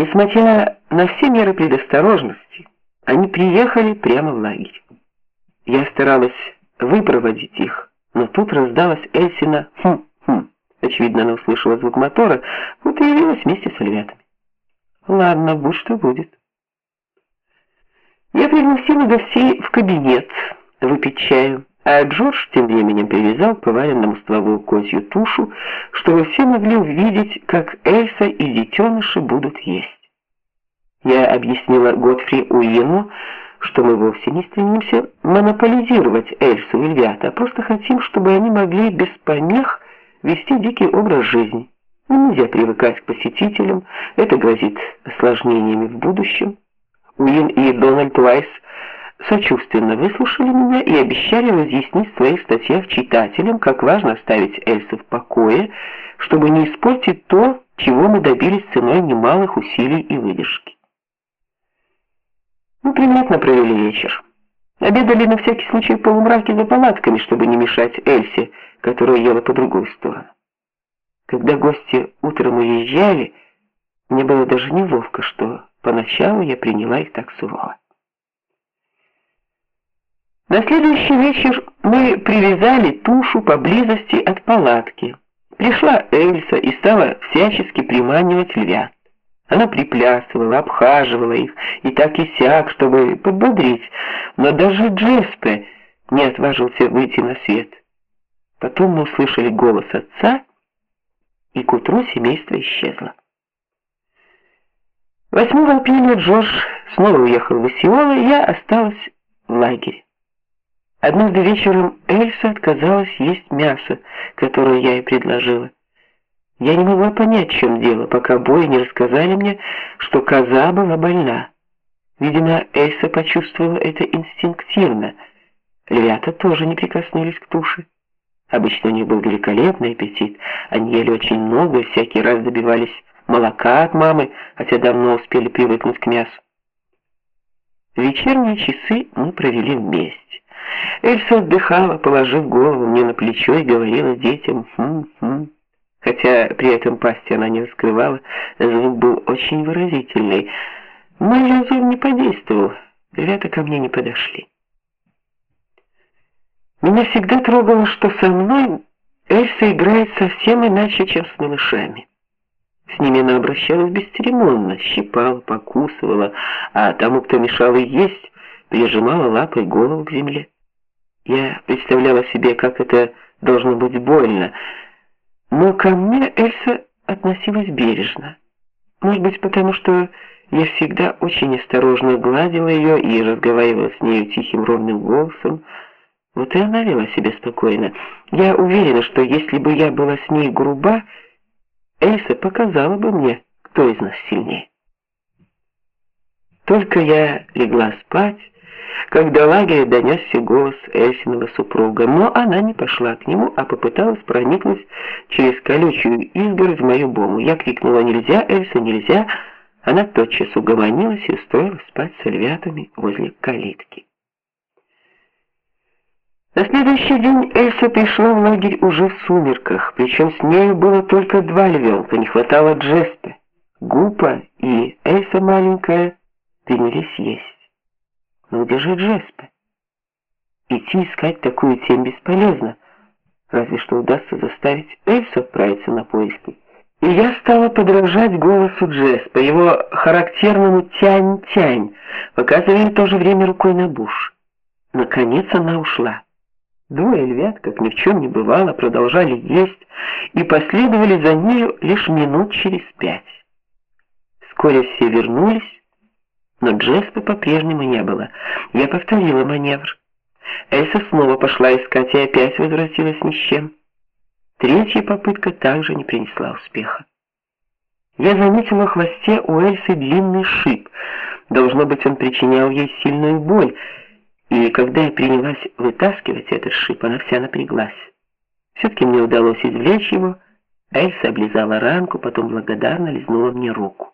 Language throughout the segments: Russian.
Несмотря на все меры предосторожности, они приехали прямо в лагерь. Я старалась выпроводить их, но тут раздалась Эльсина «хм-хм». Очевидно, она услышала звук мотора, вот и явилась вместе с львятами. Ладно, будь что будет. Я пригласила гостей в кабинет выпить чаю, а Джордж тем временем привязал к поваренному стволу козью тушу, чтобы все могли увидеть, как Эльса и детеныши будут есть. Я объяснила Готфри Уину, что мы вовсе не стремимся монополизировать Эльсу и львята, а просто хотим, чтобы они могли без помех вести дикий образ жизни. Нельзя привыкать к посетителям, это грозит осложнениями в будущем. Уин и Дональд Вайс сочувственно выслушали меня и обещали разъяснить в своих статьях читателям, как важно оставить Эльсу в покое, чтобы не испортить то, чего мы добились ценой немалых усилий и выдержки. Мы приметно провели вечер. Обедали на всякий случай в полумраке за палатками, чтобы не мешать Эльсе, которая ела по другую сторону. Когда гости утром уезжали, мне было даже неловко, что поначалу я приняла их так сурово. На следующий вечер мы привязали тушу поблизости от палатки. Пришла Эльса и стала всячески приманивать львят. Она приплясывала, обхаживала их и так и сяк, чтобы подбодрить, но даже Джеспе не отважился выйти на свет. Потом мы услышали голос отца, и к утру семейство исчезло. 8 апреля Джордж снова уехал в Осиола, и я осталась в лагере. Однажды вечером Эльса отказалась есть мясо, которое я ей предложила. Я не могла понять, в чем дело, пока бои не рассказали мне, что коза была больна. Видимо, Эльса почувствовала это инстинктивно. Львята тоже не прикоснулись к туше. Обычно у них был великолепный аппетит. Они ели очень много и всякий раз добивались молока от мамы, хотя давно успели привыкнуть к мясу. Вечерние часы мы провели вместе. Эльса отдыхала, положив голову мне на плечо и говорила детям «хм-хм». Хотя при этом пасти она не раскрывала, звук был очень выразительный. Мой язык не подействовал, ребята ко мне не подошли. Меня всегда трогало, что со мной Эльса играет совсем иначе, чем с малышами. С ними она обращалась бесцеремонно, щипала, покусывала, а тому, кто мешал ей есть, прижимала лапой голову к земле. Я представляла себе, как это должно быть больно, но ко мне Эльса относилась бережно. Может быть, потому что я всегда очень осторожно гладила ее и разговаривала с ней тихим ровным голосом. Вот и она вела себя спокойно. Я уверена, что если бы я была с ней груба, Эльса показала бы мне, кто из нас сильнее. Только я легла спать, когда лагеря донесся голос Эльсиного супруга, но она не пошла к нему, а попыталась проникнуть через колючую изгородь в мою бому. Я крикнула «Нельзя, Эльса, нельзя!» Она тотчас угомонилась и устроилась спать с львятами возле калитки. На следующий день Эльса пришла в лагерь уже в сумерках, причем с нею было только два львенка, не хватало Джеспе. Гупа и Эльса маленькая принялись есть. Но где же Джеспе? Идти искать такую тень бесполезно. Разве что удастся заставить Эльсу отправиться на поиски. И я стала подражать голосу Джеспа, его характерному тянь-тянь, показывая в то же время рукой на буш. Наконец она ушла. Двое львят, как ни в чем не бывало, продолжали есть и последовали за нею лишь минут через пять. Вскоре все вернулись, но Джеспа по-прежнему не было. Я повторила маневр. Эльса снова пошла искать и опять возвратилась ни с чем. Третья попытка также не принесла успеха. Я заметила в хвосте у Эльсы длинный шип. Должно быть, он причинял ей сильную боль, и когда я принялась вытаскивать этот шип, она вся напряглась. Все-таки мне удалось извлечь его. Эльса облизала ранку, потом благодарно лизнула мне руку.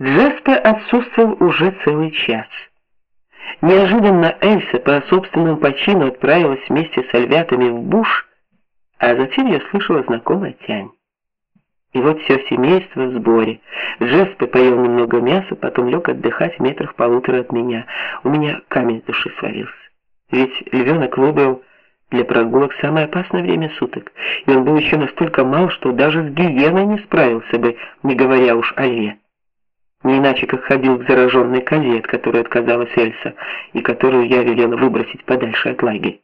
Джеспе отсутствовал уже целый час. Неожиданно Эльса по собственному почину отправилась вместе с альвятами в буш, а затем я слышала знакомый тянь. И вот все семейство в сборе. Джеспе поел немного мяса, потом лег отдыхать в метрах полутора от меня. У меня камень с души свалился. Ведь львенок выбрал для прогулок самое опасное время суток, и он был еще настолько мал, что даже с гиеной не справился бы, не говоря уж о льве. Не иначе, как ходил к зараженной козе, от которой отказалась Эльса, и которую я велела выбросить подальше от лагеря.